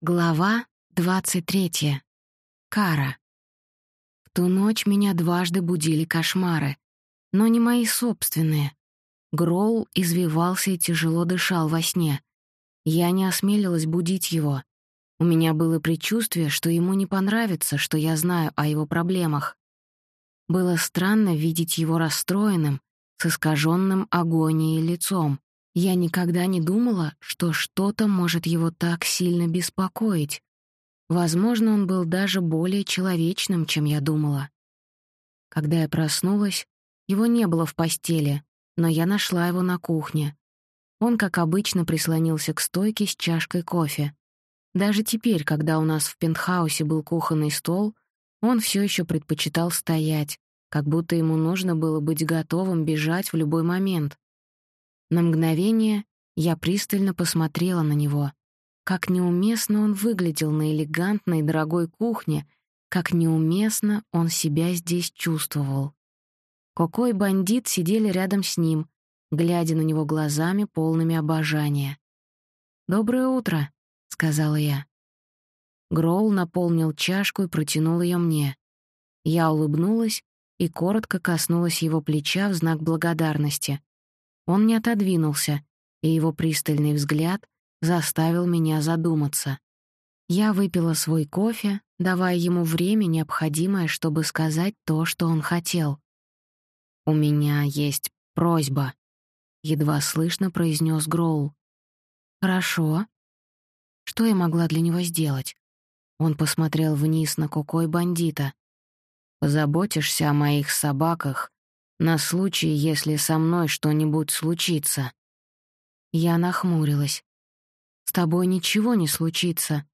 Глава 23. Кара. В ту ночь меня дважды будили кошмары, но не мои собственные. Гроул извивался и тяжело дышал во сне. Я не осмелилась будить его. У меня было предчувствие, что ему не понравится, что я знаю о его проблемах. Было странно видеть его расстроенным, с искаженным агонией лицом. Я никогда не думала, что что-то может его так сильно беспокоить. Возможно, он был даже более человечным, чем я думала. Когда я проснулась, его не было в постели, но я нашла его на кухне. Он, как обычно, прислонился к стойке с чашкой кофе. Даже теперь, когда у нас в пентхаусе был кухонный стол, он все еще предпочитал стоять, как будто ему нужно было быть готовым бежать в любой момент. На мгновение я пристально посмотрела на него. Как неуместно он выглядел на элегантной дорогой кухне, как неуместно он себя здесь чувствовал. Коко и бандит сидели рядом с ним, глядя на него глазами, полными обожания. «Доброе утро», — сказала я. Гроул наполнил чашку и протянул ее мне. Я улыбнулась и коротко коснулась его плеча в знак благодарности. Он не отодвинулся, и его пристальный взгляд заставил меня задуматься. Я выпила свой кофе, давая ему время, необходимое, чтобы сказать то, что он хотел. «У меня есть просьба», — едва слышно произнес Гроул. «Хорошо. Что я могла для него сделать?» Он посмотрел вниз на Коко и бандита. «Позаботишься о моих собаках на случай, если со мной что-нибудь случится. Я нахмурилась. С тобой ничего не случится.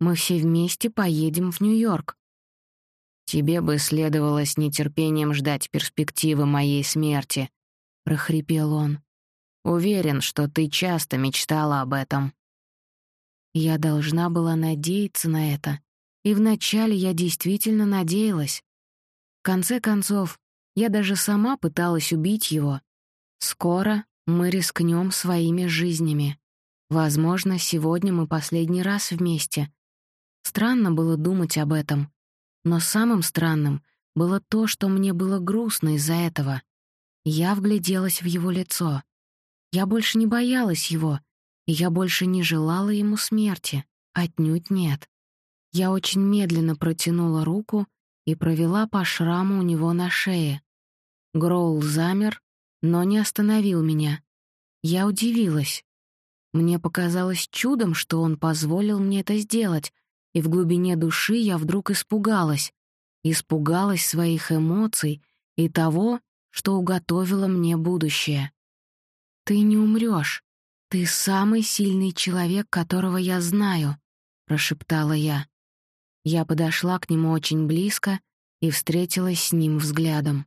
Мы все вместе поедем в Нью-Йорк. Тебе бы следовало с нетерпением ждать перспективы моей смерти, прохрипел он. Уверен, что ты часто мечтала об этом. Я должна была надеяться на это, и вначале я действительно надеялась. В конце концов, я даже сама пыталась убить его. Скоро мы рискнем своими жизнями. Возможно, сегодня мы последний раз вместе. Странно было думать об этом. Но самым странным было то, что мне было грустно из-за этого. Я вгляделась в его лицо. Я больше не боялась его, и я больше не желала ему смерти. Отнюдь нет. Я очень медленно протянула руку и провела по шраму у него на шее. Гроул замер, но не остановил меня. Я удивилась. Мне показалось чудом, что он позволил мне это сделать, и в глубине души я вдруг испугалась. Испугалась своих эмоций и того, что уготовило мне будущее. «Ты не умрёшь. Ты самый сильный человек, которого я знаю», — прошептала я. Я подошла к нему очень близко и встретилась с ним взглядом.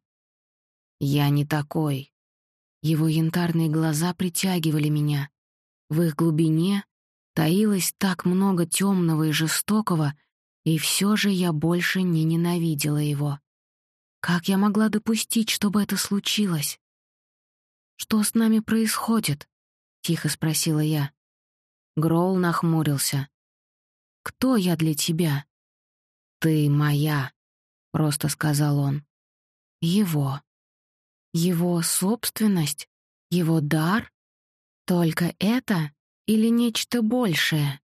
«Я не такой». Его янтарные глаза притягивали меня. В их глубине таилось так много темного и жестокого, и все же я больше не ненавидела его. Как я могла допустить, чтобы это случилось? «Что с нами происходит?» — тихо спросила я. Гроул нахмурился. «Кто я для тебя?» «Ты моя», — просто сказал он. «Его». Его собственность? Его дар? Только это или нечто большее?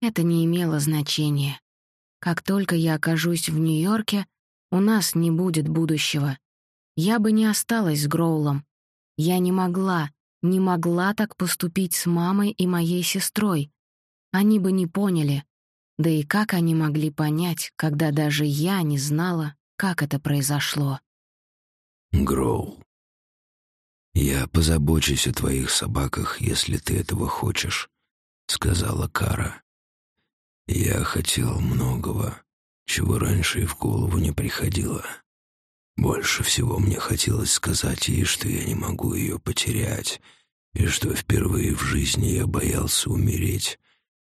Это не имело значения. Как только я окажусь в Нью-Йорке, у нас не будет будущего. Я бы не осталась с Гроулом. Я не могла, не могла так поступить с мамой и моей сестрой. Они бы не поняли. Да и как они могли понять, когда даже я не знала, как это произошло? Гроул. «Я позабочусь о твоих собаках, если ты этого хочешь», — сказала Кара. «Я хотел многого, чего раньше и в голову не приходило. Больше всего мне хотелось сказать ей, что я не могу ее потерять, и что впервые в жизни я боялся умереть,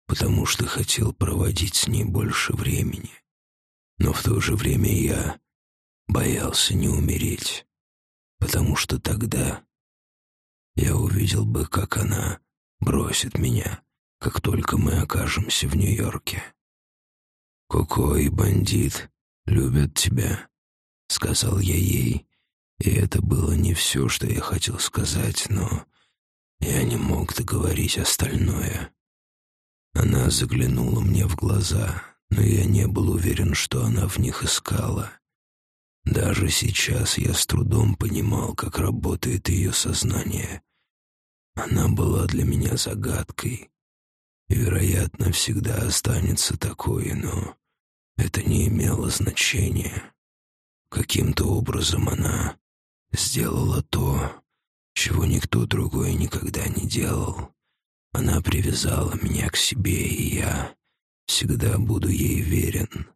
потому что хотел проводить с ней больше времени. Но в то же время я боялся не умереть, потому что тогда я увидел бы, как она бросит меня как только мы окажемся в Нью-Йорке. Коко и бандит любят тебя, — сказал я ей, и это было не все, что я хотел сказать, но я не мог договорить остальное. Она заглянула мне в глаза, но я не был уверен, что она в них искала. Даже сейчас я с трудом понимал, как работает ее сознание. Она была для меня загадкой. Вероятно, всегда останется такой, но это не имело значения. Каким-то образом она сделала то, чего никто другой никогда не делал. Она привязала меня к себе, и я всегда буду ей верен.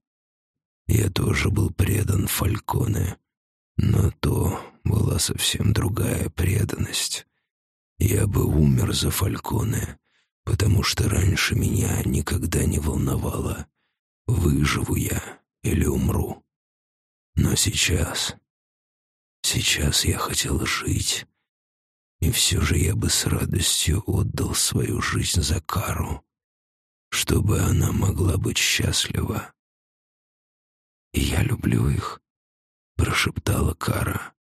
Я тоже был предан Фальконе, но то была совсем другая преданность. Я бы умер за Фальконе, потому что раньше меня никогда не волновало, выживу я или умру. Но сейчас Сейчас я хотел жить, и все же я бы с радостью отдал свою жизнь за Кару, чтобы она могла быть счастлива. «И я люблю их», — прошептала Кара.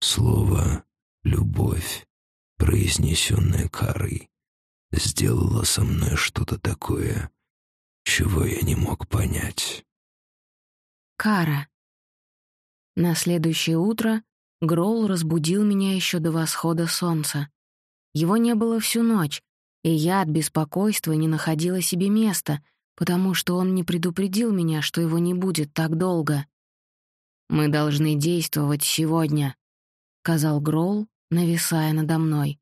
Слово «любовь», произнесенное Карой, сделало со мной что-то такое, чего я не мог понять. Кара. На следующее утро Гроул разбудил меня еще до восхода солнца. Его не было всю ночь, и я от беспокойства не находила себе места, потому что он не предупредил меня, что его не будет так долго. «Мы должны действовать сегодня», — сказал Гроул, нависая надо мной.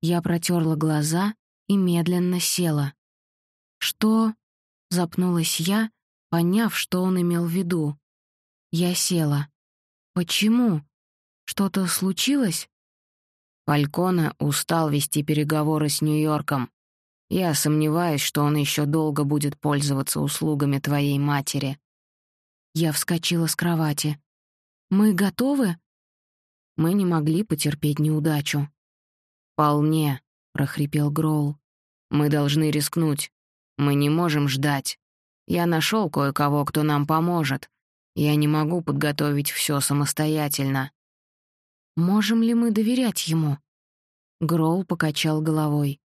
Я протерла глаза и медленно села. «Что?» — запнулась я, поняв, что он имел в виду. Я села. «Почему? Что-то случилось?» Фалькона устал вести переговоры с Нью-Йорком. Я сомневаюсь, что он еще долго будет пользоваться услугами твоей матери. Я вскочила с кровати. «Мы готовы?» Мы не могли потерпеть неудачу. «Вполне», — прохрипел Гроул. «Мы должны рискнуть. Мы не можем ждать. Я нашел кое-кого, кто нам поможет. Я не могу подготовить все самостоятельно. Можем ли мы доверять ему? Гроул покачал головой.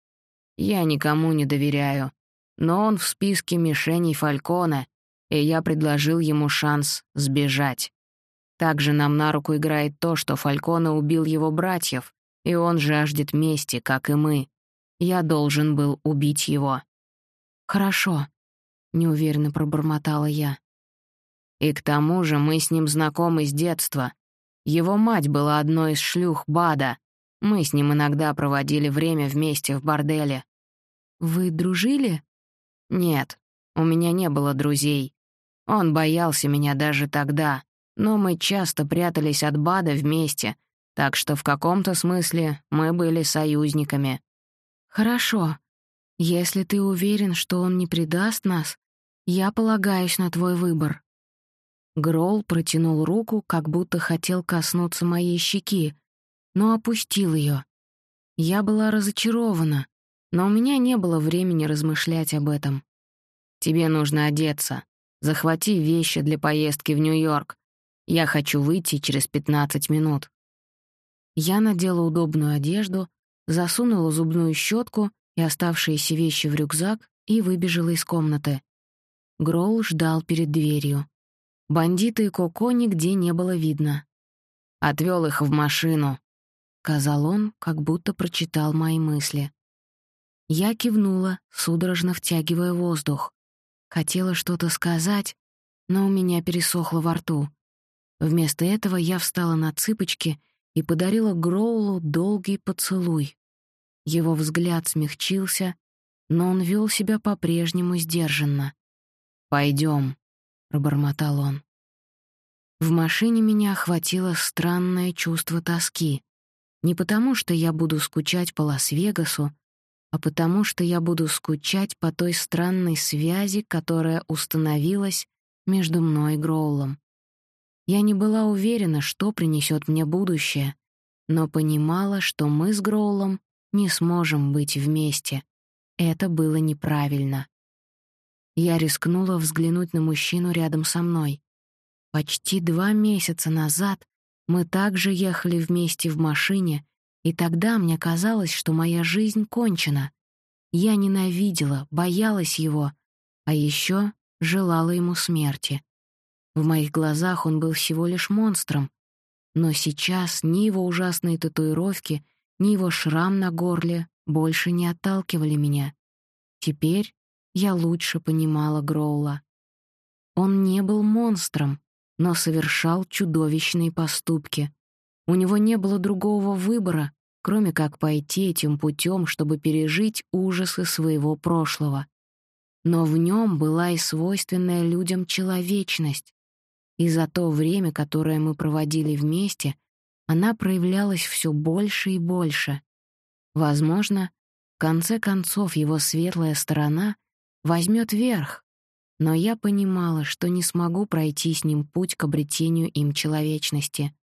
Я никому не доверяю. Но он в списке мишеней Фалькона, и я предложил ему шанс сбежать. Также нам на руку играет то, что Фалькона убил его братьев, и он жаждет мести, как и мы. Я должен был убить его. «Хорошо», — неуверенно пробормотала я. И к тому же мы с ним знакомы с детства. Его мать была одной из шлюх Бада. Мы с ним иногда проводили время вместе в борделе. Вы дружили? Нет, у меня не было друзей. Он боялся меня даже тогда, но мы часто прятались от Бада вместе, так что в каком-то смысле мы были союзниками. Хорошо. Если ты уверен, что он не предаст нас, я полагаюсь на твой выбор. Грол протянул руку, как будто хотел коснуться моей щеки, но опустил ее. Я была разочарована, но у меня не было времени размышлять об этом. «Тебе нужно одеться. Захвати вещи для поездки в Нью-Йорк. Я хочу выйти через 15 минут». Я надела удобную одежду, засунула зубную щетку и оставшиеся вещи в рюкзак и выбежала из комнаты. Гроул ждал перед дверью. Бандиты и Коко нигде не было видно. «Отвёл их в машину», — сказал он, как будто прочитал мои мысли. Я кивнула, судорожно втягивая воздух. Хотела что-то сказать, но у меня пересохло во рту. Вместо этого я встала на цыпочки и подарила Гроулу долгий поцелуй. Его взгляд смягчился, но он вел себя по-прежнему сдержанно. «Пойдем», — пробормотал он. В машине меня охватило странное чувство тоски. Не потому, что я буду скучать по Лас-Вегасу, а потому, что я буду скучать по той странной связи, которая установилась между мной и Гроулом. Я не была уверена, что принесет мне будущее, но понимала, что мы с Гроулом не сможем быть вместе. это было неправильно. Я рискнула взглянуть на мужчину рядом со мной. Почти два месяца назад мы также ехали вместе в машине, и тогда мне казалось, что моя жизнь кончена. Я ненавидела, боялась его, а еще желала ему смерти. В моих глазах он был всего лишь монстром, но сейчас ни его ужасные татуировки, ни его шрам на горле больше не отталкивали меня. Теперь я лучше понимала Гроула. Он не был монстром, но совершал чудовищные поступки. У него не было другого выбора, кроме как пойти этим путем, чтобы пережить ужасы своего прошлого. Но в нем была и свойственная людям человечность. И за то время, которое мы проводили вместе, она проявлялась все больше и больше. Возможно, в конце концов его светлая сторона возьмет верх, но я понимала, что не смогу пройти с ним путь к обретению им человечности.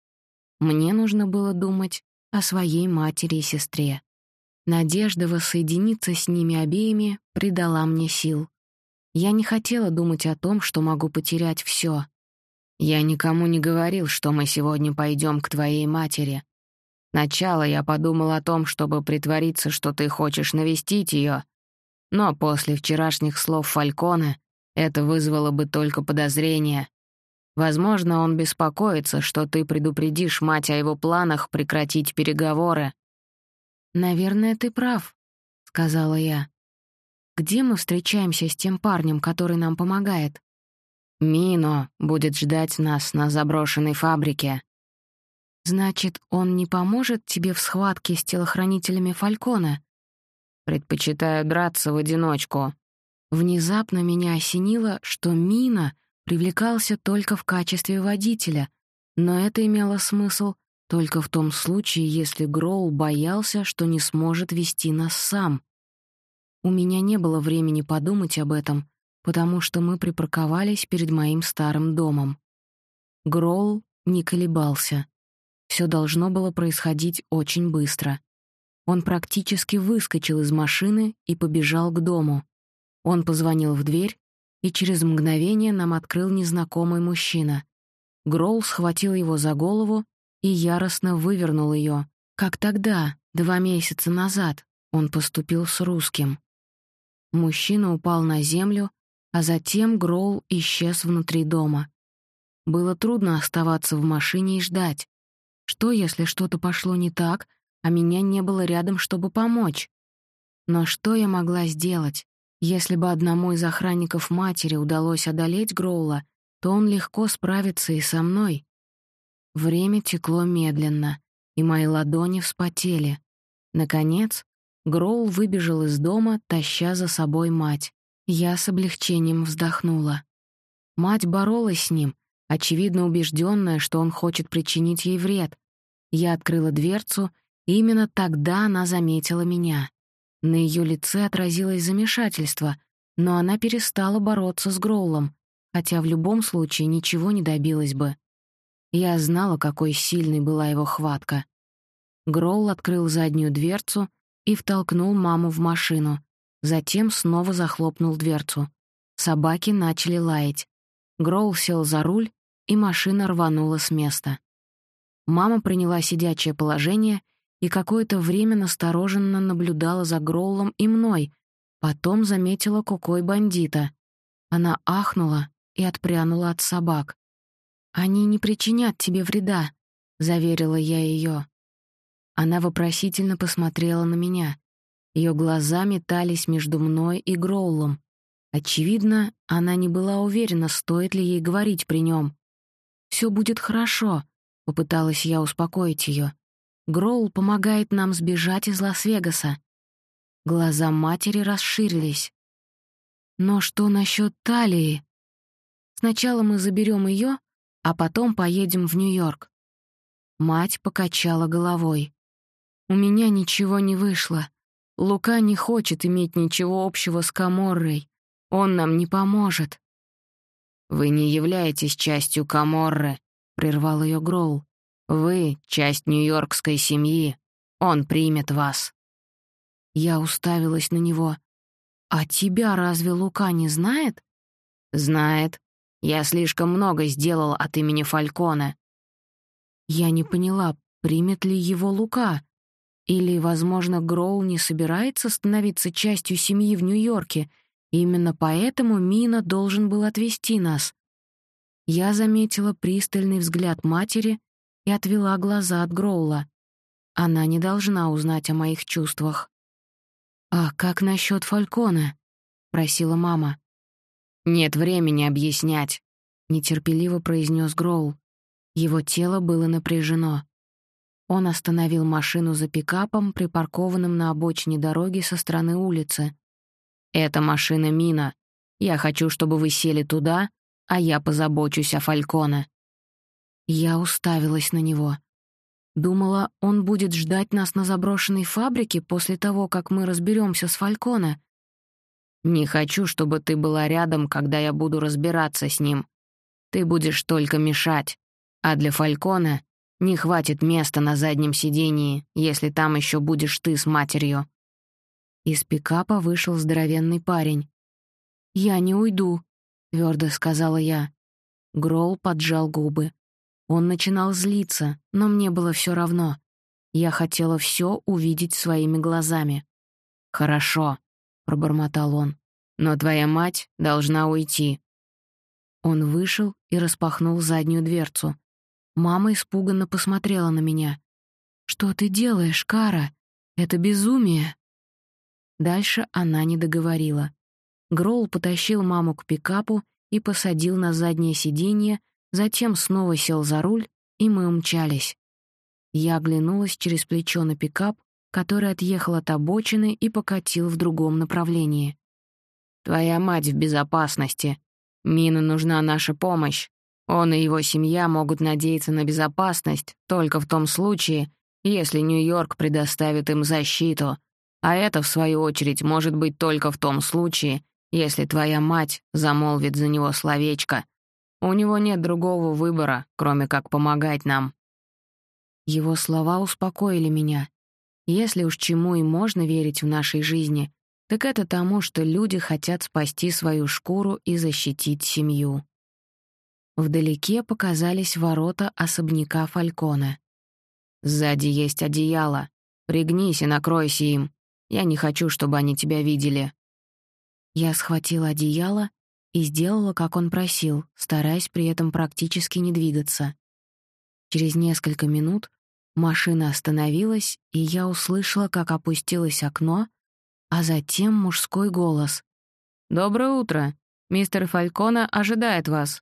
Мне нужно было думать о своей матери и сестре. Надежда воссоединиться с ними обеими придала мне сил. Я не хотела думать о том, что могу потерять все. Я никому не говорил, что мы сегодня пойдем к твоей матери. Сначала я подумал о том, чтобы притвориться, что ты хочешь навестить ее, но после вчерашних слов Фалькона это вызвало бы только подозрение. Возможно, он беспокоится, что ты предупредишь мать о его планах прекратить переговоры. «Наверное, ты прав», — сказала я. «Где мы встречаемся с тем парнем, который нам помогает?» «Мино будет ждать нас на заброшенной фабрике». «Значит, он не поможет тебе в схватке с телохранителями Фалькона?» «Предпочитаю драться в одиночку». Внезапно меня осенило, что Мина привлекался только в качестве водителя, но это имело смысл только в том случае, если Гроул боялся, что не сможет вести нас сам. У меня не было времени подумать об этом, потому что мы припарковались перед моим старым домом. Гроул не колебался. Все должно было происходить очень быстро. Он практически выскочил из машины и побежал к дому. Он позвонил в дверь, и через мгновение нам открыл незнакомый мужчина. Гроул схватил его за голову и яростно вывернул ее, как тогда, два месяца назад, он поступил с русским. Мужчина упал на землю, а затем Гроул исчез внутри дома. Было трудно оставаться в машине и ждать. Что, если что-то пошло не так, а меня не было рядом, чтобы помочь? Но что я могла сделать? Если бы одному из охранников матери удалось одолеть Гроула, то он легко справится и со мной. Время текло медленно, и мои ладони вспотели. Наконец, Гроул выбежал из дома, таща за собой мать. Я с облегчением вздохнула. Мать боролась с ним, очевидно убежденная, что он хочет причинить ей вред. Я открыла дверцу, и именно тогда она заметила меня. На ее лице отразилось замешательство, но она перестала бороться с Гроулом, хотя в любом случае ничего не добилась бы. Я знала, какой сильной была его хватка. Гроул открыл заднюю дверцу и втолкнул маму в машину, затем снова захлопнул дверцу. Собаки начали лаять. Гроул сел за руль, и машина рванула с места. Мама приняла сидячее положение — и какое-то время настороженно наблюдала за Гроулом и мной, потом заметила кукой бандита. Она ахнула и отпрянула от собак. «Они не причинят тебе вреда», — заверила я ее. Она вопросительно посмотрела на меня. Ее глаза метались между мной и Гроулом. Очевидно, она не была уверена, стоит ли ей говорить при нем. «Все будет хорошо», — попыталась я успокоить ее. Гроул помогает нам сбежать из Лас-Вегаса. Глаза матери расширились. Но что насчет талии? Сначала мы заберем ее, а потом поедем в Нью-Йорк. Мать покачала головой. У меня ничего не вышло. Лука не хочет иметь ничего общего с Каморрой. Он нам не поможет. «Вы не являетесь частью Каморры», — прервал ее Гроул. Вы — часть нью-йоркской семьи. Он примет вас». Я уставилась на него. «А тебя разве Лука не знает?» «Знает. Я слишком много сделал от имени Фалькона». Я не поняла, примет ли его Лука. Или, возможно, Гроул не собирается становиться частью семьи в Нью-Йорке, именно поэтому Мина должен был отвезти нас. Я заметила пристальный взгляд матери и отвела глаза от Гроула. Она не должна узнать о моих чувствах. «А как насчет Фалькона?» — просила мама. «Нет времени объяснять», — нетерпеливо произнес Гроул. Его тело было напряжено. Он остановил машину за пикапом, припаркованным на обочине дороги со стороны улицы. «Это машина Мина. Я хочу, чтобы вы сели туда, а я позабочусь о Фальконе». Я уставилась на него. Думала, он будет ждать нас на заброшенной фабрике после того, как мы разберемся с Фальконе. «Не хочу, чтобы ты была рядом, когда я буду разбираться с ним. Ты будешь только мешать. А для Фалькона не хватит места на заднем сидении, если там еще будешь ты с матерью». Из пикапа вышел здоровенный парень. «Я не уйду», — твердо сказала я. Грол поджал губы. Он начинал злиться, но мне было все равно. Я хотела все увидеть своими глазами. «Хорошо», — пробормотал он, — «но твоя мать должна уйти». Он вышел и распахнул заднюю дверцу. Мама испуганно посмотрела на меня. «Что ты делаешь, Кара? Это безумие!» Дальше она не договорила. Гроул потащил маму к пикапу и посадил на заднее сиденье, затем снова сел за руль, и мы умчались. Я оглянулась через плечо на пикап, который отъехал от обочины и покатил в другом направлении. «Твоя мать в безопасности. Мина нужна наша помощь. Он и его семья могут надеяться на безопасность только в том случае, если Нью-Йорк предоставит им защиту, а это, в свою очередь, может быть только в том случае, если твоя мать замолвит за него словечко. У него нет другого выбора, кроме как помогать нам». Его слова успокоили меня. Если уж чему и можно верить в нашей жизни, так это тому, что люди хотят спасти свою шкуру и защитить семью. Вдалеке показались ворота особняка Фалькона. «Сзади есть одеяло. Пригнись и накройся им. Я не хочу, чтобы они тебя видели». Я схватила одеяло и сделала, как он просил, стараясь при этом практически не двигаться. Через несколько минут машина остановилась, и я услышала, как опустилось окно, а затем мужской голос. «Доброе утро. Мистер Фалькона ожидает вас».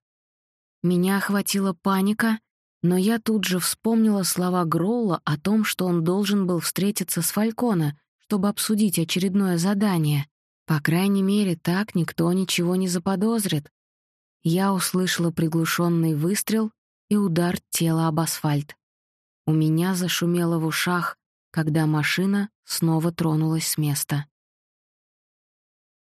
Меня охватила паника, но я тут же вспомнила слова Гроула о том, что он должен был встретиться с Фалькона, чтобы обсудить очередное задание. По крайней мере, так никто ничего не заподозрит. Я услышала приглушенный выстрел и удар тела об асфальт. У меня зашумело в ушах, когда машина снова тронулась с места.